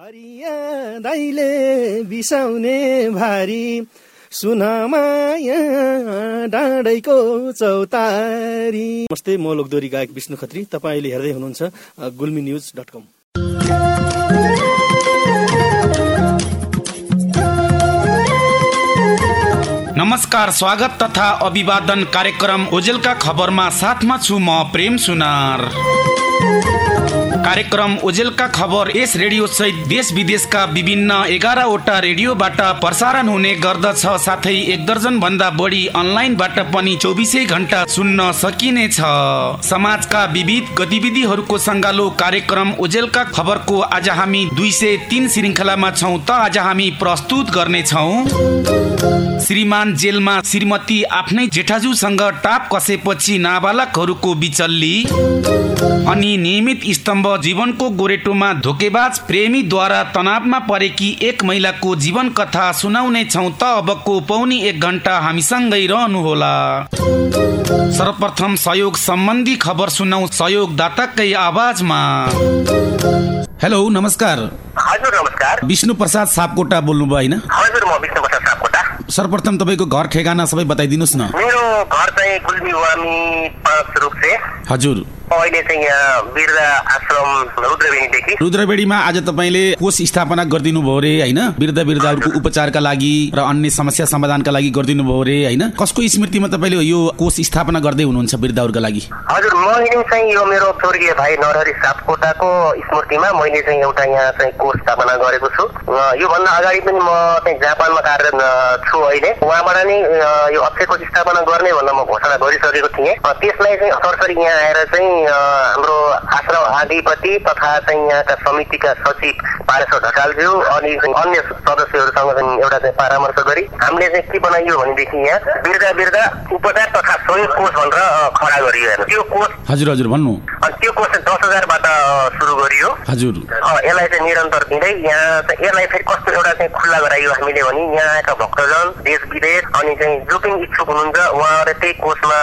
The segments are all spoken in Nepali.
हरिया दाइले बिसाउने भारी सुनमाया डाँडैको चौतारी। नमस्ते म लोकदोरी गायक विष्णु खत्री। तपाईँले हेर्दै हुनुहुन्छ गुल्मी न्युज डट कम। नमस्कार स्वागत तथा अभिवादन कार्यक्रम ओजेलका खबरमा साथमा छु म प्रेम सुनार। कार्यक्रम ओजेलका खबर। यस रेडियो सहित देश विदेशका विभिन्न एघारवटा रेडियोबाट प्रसारण हुने गर्दछ। साथै एक दर्जन भन्दा बढी अनलाइनबाट पनि चौबिसै घन्टा सुन्न सकिनेछ। समाजका विविध गतिविधिहरूको सङ्गालो कार्यक्रम ओजेलका खबरको आज हामी दुई सय तिन श्रृङ्खलामा छौँ त आज हामी प्रस्तुत गर्नेछौँ। श्रीमान जेलमा श्रीमती आफ्नै जेठाजुसँग टाप कसेपछि नाबालकहरूको बिचल्ली। अनि नियमित स्तम्भ जीवनको गोरेटोमा धोकेबाज प्रेमीद्वारा तनावमा परेकी एक महिलाको जीवन कथा सुनाउने छौँ त अबको पौनी एक घन्टा हामीसँगै रहनुहोला। सर्वप्रथम सहयोग सम्बन्धी खबर सुनौ सहयोगदाताकै आवाजमा। हेलो नमस्कार। हजुर नमस्कार। विष्णु प्रसाद सापकोटा बोल्नुभयो होइन? हजुर म विष्णु प्रसाद सापकोटा। सर्वप्रथम तपाईँको घर ठेगाना सबै बताइदिनुहोस् न। मेरो घर चाहिँ गुल्मी वामी पाँच रूप हजुर। अहिले चाहिँ यहाँ बिरला आश्रम आज तपाईँले कोष स्थापना गरिदिनु भयो रे होइन? वृद्ध वृद्धहरूको उपचारका लागि र अन्य समस्या समाधानका लागि गरिदिनु भयो रे होइन? कसको स्मृतिमा तपाईँले यो कोष स्थापना गर्दै हुनुहुन्छ वृद्धहरूका लागि? हजुर मैले चाहिँ यो मेरो स्वर्गीय भाइ नरहरी सापकोटाको स्मृतिमा मैले चाहिँ एउटा यहाँ चाहिँ कोर्स स्थापना गरेको छु। योभन्दा अगाडि पनि म चाहिँ जापानमा कार्यरत छु अहिले। उहाँबाट नै यो अक्षय कोष स्थापना गर्ने भनेर म घोषणा गरिसकेको थिएँ। त्यसलाई चाहिँ सरसरी यहाँ आएर चाहिँ अ, हाम्रो आश्रम अधिपति तथा चाहिँ यहाँका समितिका सचिव पारेश्वर ढकालज्यू अनि चाहिँ अन्य सदस्यहरूसँग चाहिँ एउटा चाहिँ परामर्श गरी हामीले चाहिँ के बनाइयो भनेदेखि यहाँ वृद्ध वृद्ध उपचार तथा सहयोग कोष भनेर खडा गरियो हेर्नु त्यो कोष हजुर हजुर भन्नु। अनि त्यो कोष चाहिँ दस हजारबाट सुरु गरियो। हजुर। यसलाई चाहिँ निरन्तर दिँदै यहाँ चाहिँ यसलाई फेरि कस्तो एउटा चाहिँ खुल्ला गराइयो हामीले भने यहाँ आएका भक्तजन देश विदेश अनि चाहिँ जो पनि इच्छुक हुनुहुन्छ उहाँहरूले त्यही कोषमा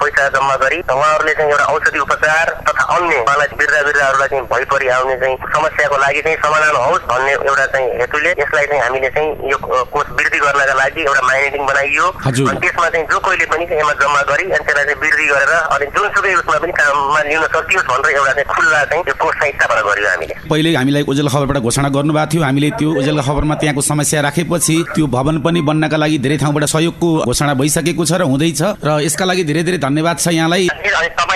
पैसा जम्मा गरी उहाँहरूले चाहिँ एउटा औषधि उपचार तथा अन्य उहाँलाई वृद्ध वृद्धहरूलाई चाहिँ भइपरि आउने चाहिँ समस्याको लागि चाहिँ समाधान होस् भन्ने एउटा चाहिँ हेतुले यसलाई चाहिँ हामीले चाहिँ यो कोष वृद्धि गर्नका लागि एउटा माइनेटिङ बनाइयो। अनि त्यसमा चाहिँ जो कोहीले पनि यसमा जम्मा गरी अनि त्यसलाई चाहिँ वृद्धि गरेर अनि जुनसुकै उसमा पनि काममा लिन सकियोस् भनेर एउटा चाहिँ खुल्ला चाहिँ त्यो कोष चाहिँ स्थापना गर्यो हामीले। पहिले हामीलाई ओजेल खबरबाट घोषणा गर्नुभएको थियो। हामीले त्यो ओजेल खबरमा त्यहाँको समस्या राखेपछि त्यो भवन पनि बन्नका लागि धेरै ठाउँबाट सहयोगको घोषणा भइसकेको छ र हुँदैछ। र यसका लागि धेरै धेरै धन्यवाद छ यहाँलाई।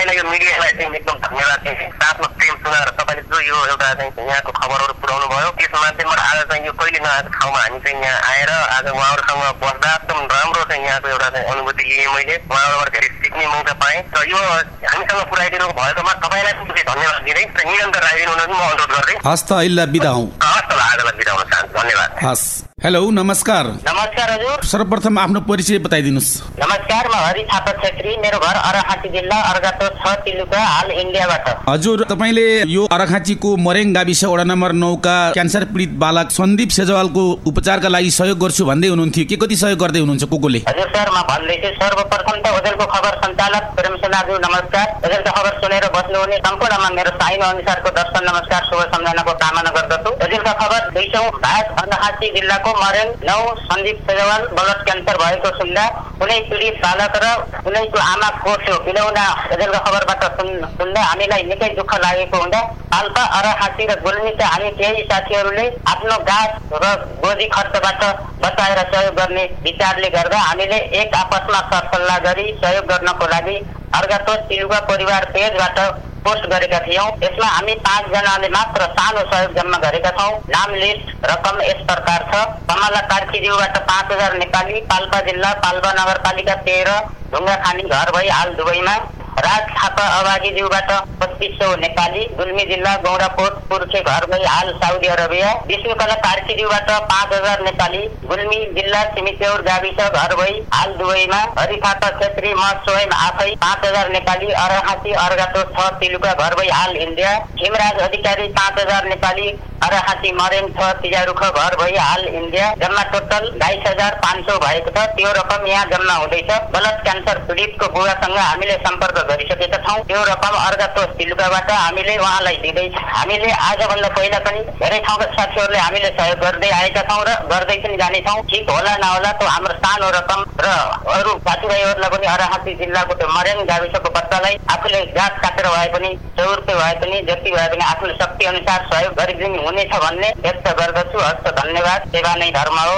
तपाईँलाई यो मिडियालाई चाहिँ एकदम धन्यवाद चाहिँ साथमा प्रेम सुनाएर तपाईँले जो यो एउटा चाहिँ यहाँको खबरहरू पुऱ्याउनु भयो त्यस माध्यमबाट आज चाहिँ यो कहिले नआएको ठाउँमा हामी चाहिँ यहाँ आएर आज उहाँहरूसँग बस्दा एकदम राम्रो चाहिँ यहाँको एउटा चाहिँ अनुभूति लिएँ मैले उहाँहरूबाट धेरै सिक्ने मौका पाएँ र यो हामीसँग पुऱ्याइदिनु भएकोमा तपाईँलाई पनि धन्यवाद दिँदै र निरन्तर राखिदिनु हुन म अनुरोध गर्दै हस् त अहिले बिदा हौ हस् त आजलाई बिदा हुन चाहन्छु धन्यवाद हस् हेलो नमस्कार नमस्कार हजुर सर्वप्रथम आफ्नो परिचय बताइदिनुहोस् नमस्कार म हरि थापा छेत्री मेरो घर अरहाटी जिल्ला अर्गातो छ तिलुका हाल इन्डियाबाट हजुर तपाईँले यो अरखाँचीको मरेङ गाविस वडा नम्बर नौका क्यान्सर पीडित बालक सन्दीप सेजवालको उपचारका लागि सहयोग गर्छु भन्दै हुनुहुन्थ्यो के कति सहयोग गर्दै हुनुहुन्छ को कोले हजुर सर म भन्दैछु सर्वप्रथम त ओजेलको खबर सञ्चालक प्रेम नमस्कार ओजेलको खबर सुनेर बस्नुहुने सम्पूर्णमा मेरो साइनो अनुसारको दर्शन नमस्कार शुभ सम्झनाको कामना गर्दछु ओजेलका खबर दुई सौ भाग अरहाटी जिल्लाको मरेङ नौ सन्दीप सेजवाल ब्लड क्यान्सर भएको सुन्दा कुनै पीडित बालक र कुनैको आमा कोर्स्यो पिलाउना ओजेलको खबरबाट सुन्- सुन्दा हामीलाई निकै दुःख लागेको हुँदा पाल्पा अरहाटी र गुल्मीका हामी केही साथीहरूले आफ्नो गाछ र गोजी खर्चबाट बचाएर सहयोग गर्ने विचारले गर्दा हामीले एक आपसमा सरसल्लाह गरी सहयोग गर्नको लागि अर्घातो तिलुवा परिवार पेजबाट पोस्ट गरेका थियौँ। यसमा हामी पाँचजनाले मात्र सानो सहयोग जम्मा गरेका छौँ। नाम लिस्ट रकम यस प्रकार छ। कमला कार्कीज्यूबाट पाँच हजार नेपाली पाल्पा जिल्ला पाल्पा नगरपालिका तेह्र ढुङ्गा खानी घर भई हाल दुबईमा। राज थापा अभागीज्यूबाट पच्चिस सौ नेपाली। गुल्मी जिल्ला गौडाकोट पुर्खे घर भई हाल साउदी अरबिया। विष्णुकला कार्कीज्यूबाट पाँच हजार नेपाली। गुल्मी जिल्ला सिमिचौर गाविस घर भई हाल दुबईमा हरि थापा छेत्री म स्वयं आफै पाँच हजार नेपाली। अरहाती अर्घातो छ तिलुका घर भई हाल इन्डिया। हिमराज अधिकारी पाँच हजार नेपाली। अराहाती मरेन छ तिजारुख घर भई हाल इन्डिया। जम्मा टोटल बाइस हजार पाँच सौ भएको छ। त्यो रकम यहाँ जम्मा हुँदैछ। ब्लड क्यान्सर पीडितको बुवासँग हामीले सम्पर्क गरिसकेका छौँ। त्यो रकम अर्घातो सिलुकाबाट हामीले उहाँलाई दिँदैछ हामीले आजभन्दा पहिला पनि धेरै ठाउँका साथीहरूले हामीले सहयोग गर्दै आएका छौँ र गर्दै पनि जानेछौँ ठिक होला नहोला त्यो हाम्रो सानो रकम र अरू साथीभाइहरूलाई पनि अराहाती जिल्लाको त्यो मर्याङ गाविसको बच्चालाई आफूले गाँस काटेर भए पनि सौ रुपियाँ भए पनि जति भए पनि आफ्नो शक्ति अनुसार सहयोग गरिदिनु हुनेछ भन्ने व्यक्त गर्दछु हस्त धन्यवाद। सेवा नै धर्म हो।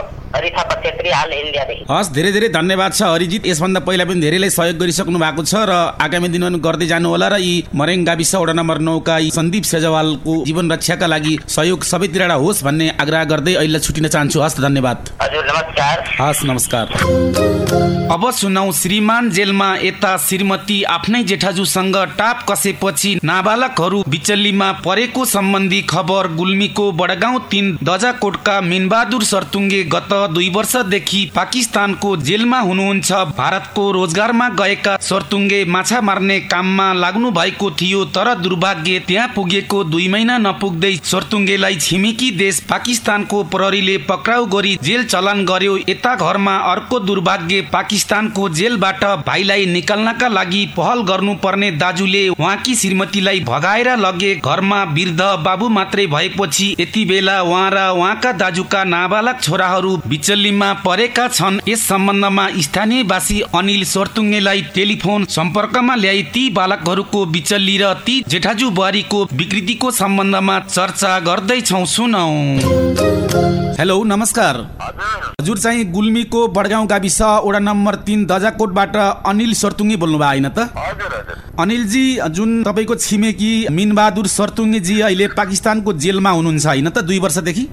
हस् धेरै धेरै धन्यवाद छ अरिजित। यसभन्दा पहिला पनि धेरैलाई सहयोग गरिसक्नु भएको छ र आगामी दिनमा गर्दै जानु होला र यी मरेङ गाविस वडा नम्बर नौका यी सन्दीप सेजवालको जीवन रक्षाका लागि सहयोग सबैतिर होस् भन्ने आग्रह गर्दै अहिले छुटिन चाहन्छु। हस् धन्यवाद। हस् नमस्कार। अब सुनौ श्रीमान जेलमा यता श्रीमती आफ्नै जेठाजुसँग टाप कसेपछि नाबालकहरू बिचल्लीमा परेको सम्बन्धी खबर गुल्मीको बडगाउँ तिन दजाकोटका मिनबहादुर सर्तुङ्गे गत दुई वर्षदेखि पाकिस्तानको जेलमा हुनुहुन्छ। भारतको रोजगारमा गएका सर्तुङ्गे माछा मार्ने काममा लाग्नु भएको थियो तर दुर्भाग्य त्यहाँ पुगेको दुई महिना नपुग्दै सर्तुङ्गेलाई छिमेकी देश पाकिस्तानको प्रहरीले पक्राउ गरी जेल चलान गर्यो। यता घरमा अर्को दुर्भाग्य पाकिस्तानको जेलबाट भाइलाई निकाल्नका लागि पहल गर्नुपर्ने दाजुले उहाँकी श्रीमतीलाई भगाएर लगे। घरमा वृद्ध बाबु मात्रै भएपछि यति बेला उहाँ र उहाँका दाजुका नाबालक छोराहरू बिचल्लीमा परेका छन्। यस सम्बन्धमा स्थानीयवासी अनिल सोर्तुङ्गेलाई टेलिफोन सम्पर्कमा ल्याई ती बालकहरूको बिचल्ली र ती जेठाजु बुहारीको विकृतिको सम्बन्धमा चर्चा गर्दैछौ। सुनौ। हेलो नमस्कार। हजुर चाहिँ गुल्मीको बडगाउँ गाविस वडा नम्बर तिन दजाकोटबाट अनिल सर्तुङ्गे बोल्नुभयो होइन त? अनिलजी जुन तपाईँको छिमेकी मिनबहादुर सर्तुङ्गेजी अहिले पाकिस्तानको जेलमा हुनुहुन्छ होइन त दुई वर्षदेखि?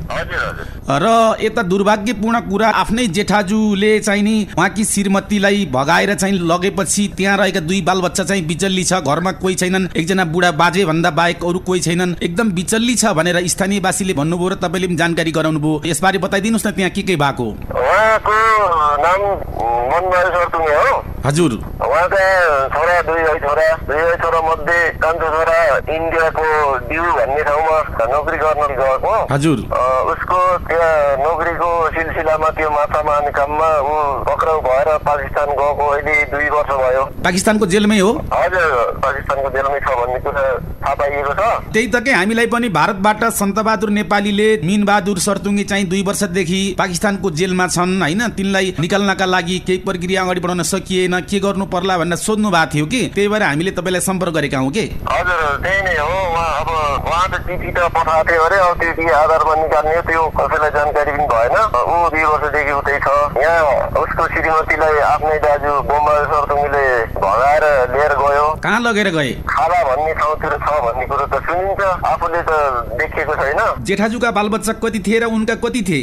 र यता दुर्भाग्यपूर्ण कुरा आफ्नै जेठाजुले चाहिँ नि उहाँकी श्रीमतीलाई भगाएर चाहिँ लगेपछि त्यहाँ रहेका दुई बालबच्चा चाहिँ बिचल्ली छ घरमा कोही छैनन् एकजना बुढा बाजे भन्दा बाहेक अरू कोही छैनन् एकदम बिचल्ली छ भनेर स्थानीयवासीले भन्नुभयो र तपाईँले पनि जानकारी गराउनु भयो यसबारे बताइदिनुहोस् न त्यहाँ के के भएको। हजुर। उहाँका छोरा दुई भाइ छोरा दुई भाइ छोरा मध्ये कान्छो छोरा इन्डियाको ड्यु भन्ने ठाउँमा नोकरी गर्न गएको हजुर उसको त्यहाँ नोकरीको सिलसिलामा त्यो माछा मार्ने काममा ऊ पक्राउ भएर पाकिस्तान गएको अहिले दुई वर्ष भयो। पाकिस्तानको जेलमै हो? हजुर पाकिस्तानको जेलमै छ भन्ने कुरा थाहा पाइएको छ। त्यही त के हामीलाई पनि भारतबाट सन्तबहादुर नेपालीले मिनबहादुर सर्तुङ्गी चाहिँ दुई वर्षदेखि पाकिस्तानको जेलमा छन् होइन? तिनलाई निकाल्नका लागि केही प्रक्रिया अगाडि बढाउन सकिएन के गर्नु पर्ला भनेर सोध्नु भएको थियो कि? त्यही भएर हामीले तपाईँलाई सम्पर्क गरेका हौँ कि? हजुर त्यही नै हो उहाँ उहाँ त पठाएको थियो अरे अब चिठी आधारमा निकाल्ने त्यो कसैलाई जानकारी पनि भएन। ऊ दुई वर्षदेखि उतै छ। यहाँ उसको श्रीमतीलाई आफ्नै दाजु बोम्बा सर्तुङ्गीले भगाएर लिएर गयो। कहाँ लगेर गए? खाला भन्ने ठाउँतिर छ भन्ने कुरो त सुनिन्छ। आफूले त देखेको छैन। जेठाजुका बालबच्चा कति थिए र उनका कति थिए?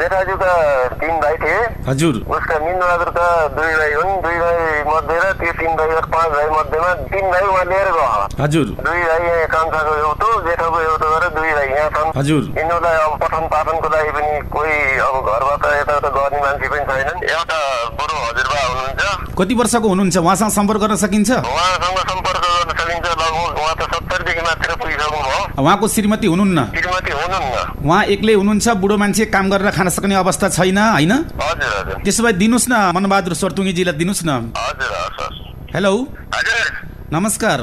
जेठाजुका तिन भाइ थिए। हजुर। उसका मिनबहादुरका दुई भाइ हुन्। दुई भाइ मध्ये र त्यो तिन भाइ र पाँच भाइ मध्येमा तिन भाइ उहाँ लिएर गयो। हजुर। दुई भाइ यहाँ कान्छाको एउटो जेठाको एउटो गरेर दुई भाइ यहाँ छन्। हजुर। यिनीहरूलाई अब पठन पाठनको लागि पनि कोही अब घरबाट यताउता गर्ने मान्छे पनि छैनन्। एउटा बुढो हजुरबा हुनुहुन्छ। कति वर्षको हुनुहुन्छ? उहाँसँग सम्पर्क गर्न सकिन्छ? उहाँसँग सम्पर्क गर्न सकिन्छ लगभग। उहाँ त सत्तरीदेखि मात्र पुगिसक्नु भयो उहाँको श्रीमती हुनुहुन्न? श्रीमती हुनुहुन्न। उहाँ एक्लै हुनुहुन्छ बुढो मान्छे काम गरेर खान सक्ने अवस्था छैन होइन? हजुर हजुर। त्यसो भए दिनुहोस् न मनबहादुर सर्तुङ्गीजीलाई दिनुहोस् न। हजुर हेलो। नमस्कार।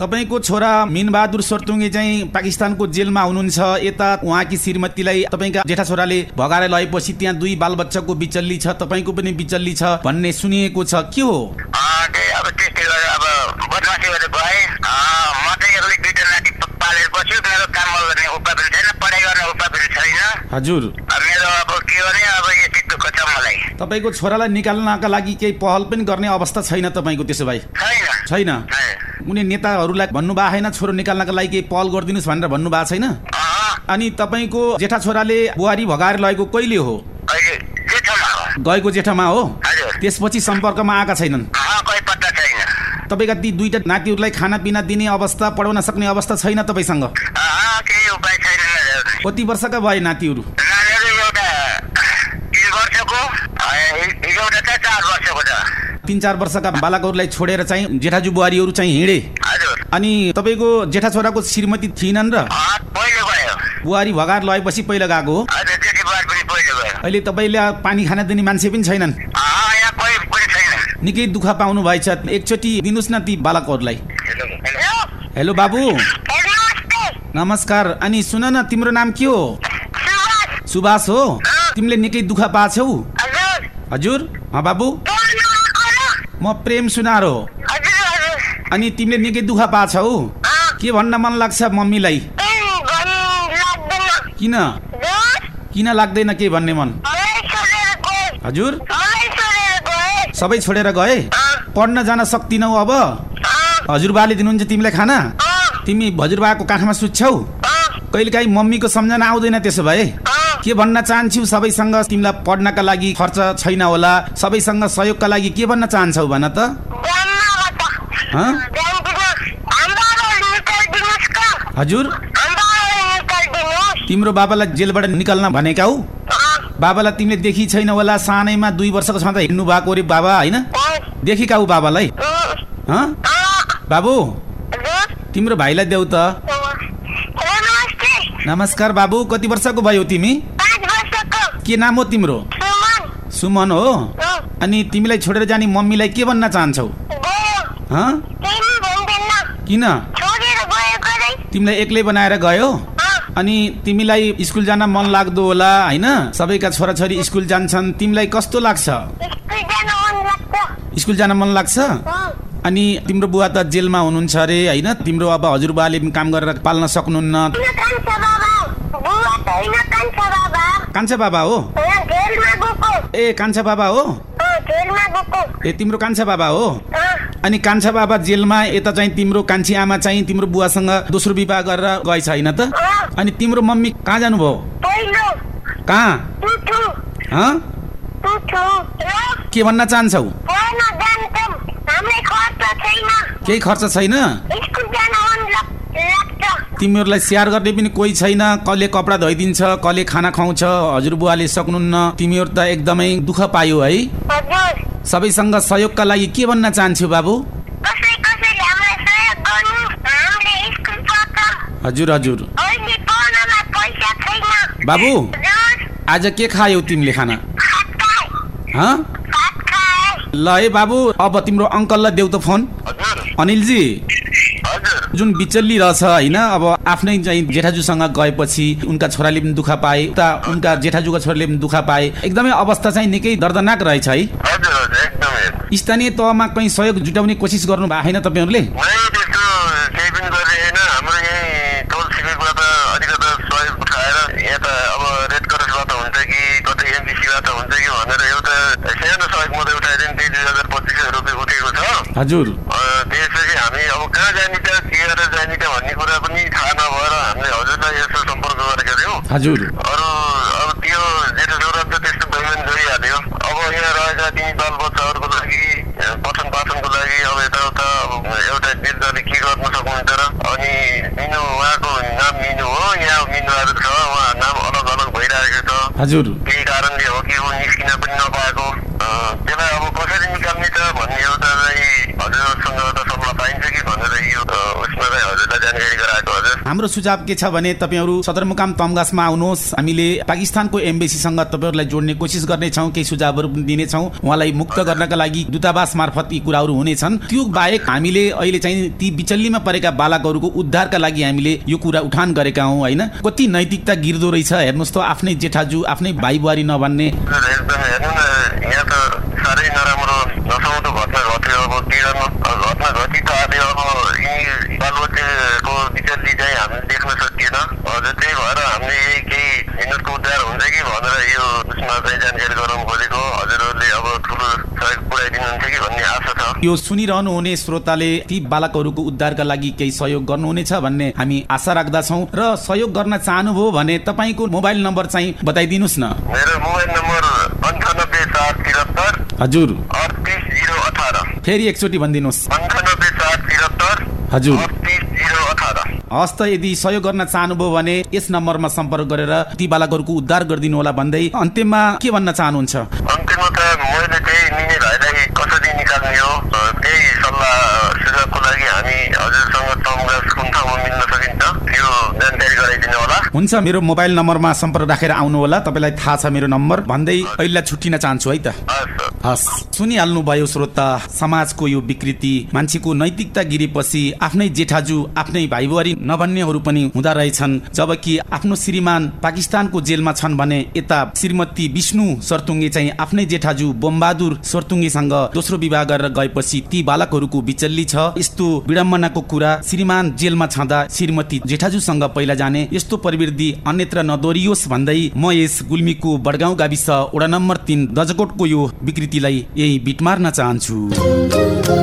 तपाईँको छोरा मिनबहादुर सर्तुङ्गे चाहिँ पाकिस्तानको जेलमा हुनुहुन्छ। यता उहाँकी श्रीमतीलाई तपाईँका जेठा छोराले भगाएर लगेपछि त्यहाँ दुई बालबच्चाको बिचल्ली छ तपाईँको पनि बिचल्ली छ भन्ने सुनिएको छ। के हो? हजुर। अब मेरो अब के भने अब यति दुःख छ मलाई। तपाईँको छोरालाई निकाल्नका लागि केही पहल पनि गर्ने अवस्था छैन तपाईँको त्यसो भए? छैन। छैन? छैन। उनी नेताहरूलाई भन्नुभएको छैन छोरो निकाल्नका लागि केही पहल गरिदिनुहोस् भनेर भन्नुभएको छैन? अनि तपाईँको जेठा छोराले बुहारी भगाएर लगेको कहिले हो? गएको जेठामा हो? त्यसपछि सम्पर्कमा आएका छैनन्? तपाईँका ती दुईटा नातिहरूलाई खानापिना दिने अवस्था पढाउन सक्ने अवस्था छैन तपाईँसँग। कति वर्षका भए नातिहरू नानीहरू एउटा तिन वर्षको अँ, एउटा चाहिँ चार वर्षको छ तिन चार वर्षका बालकहरूलाई छोडेर चाहिँ जेठाजु बुहारीहरू चाहिँ हिँडे। अनि तपाईँको जेठा छोराको श्रीमती थिएनन् र? बुहारी भगाएर लगेपछि पहिला गएको हो? अहिले तपाईँले पानी खान दिने मान्छे पनि छैनन्? निकै दुःख पाउनु भएछ। एकचोटि दिनुहोस् न ती बालकहरूलाई। हेलो। बाबु। नमस्कार। अनि सुन न तिम्रो नाम के हो? सुभाष। हो। तिमीले निकै दुःख पाछौ। हजुर। बाबु। म प्रेम सुनार। हो अनि तिमीले निकै दुःख पाछौ के भन्न मन लाग्छ मम्मीलाई? किन? किन लाग्दैन के भन्ने मन? हजुर। सबै छोडेर गए? पढ्न जान सक्दिनौ अब? हजुरबाले दिनुहुन्छ तिमीलाई खाना? तिमी हजुरबाको काखमा सुत्छौ? कहिलेकाहीँ मम्मीको सम्झना आउँदैन त्यसो भए? के भन्न चाहन्छु? सबैसँग तिमीलाई पढ्नका लागि खर्च छैन होला। सबैसँग सहयोगका लागि के भन्न चाहन्छौ भन त? हजुर। तिम्रो बाबालाई जेलबाट निकाल्न भनेका हौ। बाबालाई तिमीले देखि छैन होला सानैमा दुई वर्षको छँदा हिँड्नु भएको अरे बाबा होइन? देखेका हौ बाबालाई? बाबु। तिम्रो भाइलाई देऊ त। नमस्कार बाबु कति वर्षको भयो तिमी? के नाम हो तिम्रो? सुमन। हो? अनि तिमीलाई छोडेर जाने मम्मीलाई के भन्न चाहन्छौ? हँ? किन? तिमीलाई एक्लै बनाएर गयो? अनि तिमीलाई स्कुल जान मन लाग्दो होला होइन? सबैका छोराछोरी स्कुल जान्छन्। तिमीलाई कस्तो लाग्छ? स्कुल जान मन लाग्छ। अनि तिम्रो बुवा त जेलमा हुनुहुन्छ अरे होइन? तिम्रो अब हजुरबाले पनि काम गरेर पाल्न सक्नुहुन्न। कान्छा बाबा हो। ए कान्छा बाबा हो? ए तिम्रो कान्छा बाबा हो? अनि कान्छा बाबा जेलमा यता चाहिँ तिम्रो कान्छी आमा चाहिँ तिम्रो बुवासँग दोस्रो विवाह गरेर गएछ होइन त? अनि तिम्रो मम्मी कहाँ जानुभयो? कहाँ? हँ? के भन्न चाहन्छौ? केही खर्च छैन? तिमीहरूलाई स्याहार गर्ने पनि कोही छैन। कसले कपडा धोइदिन्छ कसले खाना खुवाउँछ हजुरबुवाले सक्नुहुन्न। तिमीहरू त एकदमै दुःख पायो है। सबैसँग सहयोगका लागि के भन्न चाहन्छु बाबु? हजुर हजुर। बाबु हजुर, आज के खायौ तिमीले खाना? ल है बाबु अब तिम्रो अङ्कललाई देऊ त फोन। अनिलजी। जुन बिचल्ली रहेछ होइन अब आफ्नै चाहिँ जेठाजुसँग गएपछि उनका छोराले पनि दुःख पाए उता उनका जेठाजुका छोराले पनि दुःख पाए एकदमै अवस्था चाहिँ निकै दर्दनाक रहेछ है। स्थानीय तहमा कहीँ सहयोग जुटाउने कोसिस गर्नु भएको छैन तपाईँहरूले? नै त्यस्तो केही पनि गरिरहेन हाम्रो यहीँ टोल छिमेकबाट अलिकति सहयोग उठाएर यहाँ त अब रेड क्रसबाट हुन्छ कि कतै एमबिसीबाट हुन्छ कि भनेर एउटा सानो सहयोग मात्रै उठाएर त्यही दुई हजार पच्चिस सय रुपियाँ उठेको छ हजुर। त्यसपछि हामी अब कहाँ जाने त के गरेर जाने त भन्ने कुरा पनि थाहा नभएर हामीले हजुरलाई यसो सम्पर्क गरेका थियौँ। हजुर। अरू अब त्यो जेठो छोरा त त्यस्तो पेमेन्ट गरिहाल्यो अब यहाँ रहेका तिनी बाल बच्चाहरूको लागि पठन पाठनको लागि अब यताउता अब एउटा वृद्धले के गर्न सक्नुहुन्छ र? अनि मिनु उहाँको नाम मिनु हो यहाँ मिनुहरू छ उहाँ नाम अलग अलग भइरहेको छ। हजुर। केही कारणले हो कि ऊ निस्किन पनि नपाएको अ, त्यसलाई अब कसरी निकाल्ने त भन्ने एउटा चाहिँ हजुरसँग एउटा सल्लाह पाइन्छ कि भनेर यो अ, उसमा चाहिँ हजुरलाई जानकारी गराएको हजुर हाम्रो सुझाव के छ भने तपाईँहरू सदरमुकाम तमगासमा आउनुहोस्। हामीले पाकिस्तानको एम्बेसीसँग तपाईँहरूलाई जोड्ने कोसिस गर्नेछौँ केही सुझावहरू पनि दिनेछौँ। उहाँलाई मुक्त गर्नका लागि दूतावास मार्फत यी कुराहरू हुनेछन्। त्यो बाहेक हामीले अहिले चाहिँ ती बिचल्लीमा परेका बालकहरूको उद्धारका लागि हामीले यो कुरा उठान गरेका हौँ होइन? कति नैतिकता गिर्दो रहेछ हेर्नुहोस् त आफ्नै जेठाजु आफ्नै भाइ बुहारी नभन्ने साह्रै नराम्रो घटना घट्यो अब घटना घटी त आयो यी बालबच्चाको बिचल्ली चाहिँ हामीले देख्न सकिएन हजुर त्यही भएर हामीले यही केही यिनीहरूको उद्धार हुन्छ कि भनेर यो उसमा चाहिँ जानकारी गराउनु खोजेको हजुरहरूले अब ठुलो सहयोग पुऱ्याइदिनुहुन्छ कि भन्ने आशा छ यो सुनिरहनु हुने श्रोताले ती बालकहरूको उद्धारका लागि केही सहयोग गर्नुहुनेछ भन्ने हामी आशा राख्दछौँ र सहयोग गर्न चाहनुभयो भने तपाईँको मोबाइल नम्बर चाहिँ बताइदिनुहोस् न। मेरो मोबाइल नम्बर अन्ठानब्बे चार त्रिहत्तर हजुर। अडतिस जिरो अठार। फेरि एकचोटि भनिदिनुहोस्। हजुर। हस् त यदि सहयोग गर्न चाहनुभयो भने यस नम्बरमा सम्पर्क गरेर ती बालकहरूको उद्धार गरिदिनु होला भन्दै अन्त्यमा के भन्न चाहनुहुन्छ? अन्तिममा त मैले त्यही मिने भाइलाई कसरी निकाल्ने हो? अ, त्यही सल्लाह सुझाव दिनको लागि हामी हजुरसँग तमगास कुन ठाउँमा मिल्न सकिन्छ त्यो जानकारी गराइदिनु होला। हुन्छ मेरो मोबाइल नम्बरमा सम्पर्क राखेर आउनु होला। तपाईँलाई थाहा छ मेरो नम्बर। भन्दै पहिला छुट्टिन चाहन्छु है त। हस् सर हस् सुनिहाल्नु भयो श्रोता समाजको यो विकृति मान्छेको नैतिकता गिरेपछि आफ्नै जेठाजु आफ्नै भाइ बुहारी नभन्नेहरू पनि हुँदा रहेछन्। जबकि आफ्नो श्रीमान पाकिस्तानको जेलमा छन् भने यता श्रीमती विष्णु सर्तुङ्गे चाहिँ आफ्नै जेठाजु बोमबहादुर सर्तुङ्गेसँग दोस्रो विवाह गरेर गएपछि ती बालकहरूको बिचल्ली छ। यस्तो विडम्बनाको कुरा श्रीमान जेलमा छँदा श्रीमती जेठाजुसँग पहिला जाने यस्तो प्रवृत्ति अन्यत्र नदोरियोस् भन्दै म यस गुल्मीको बडगाउँ गाविस वडा नम्बर तिन दजकोटको यो विकृतिलाई यही बिट मार्न चाहन्छु।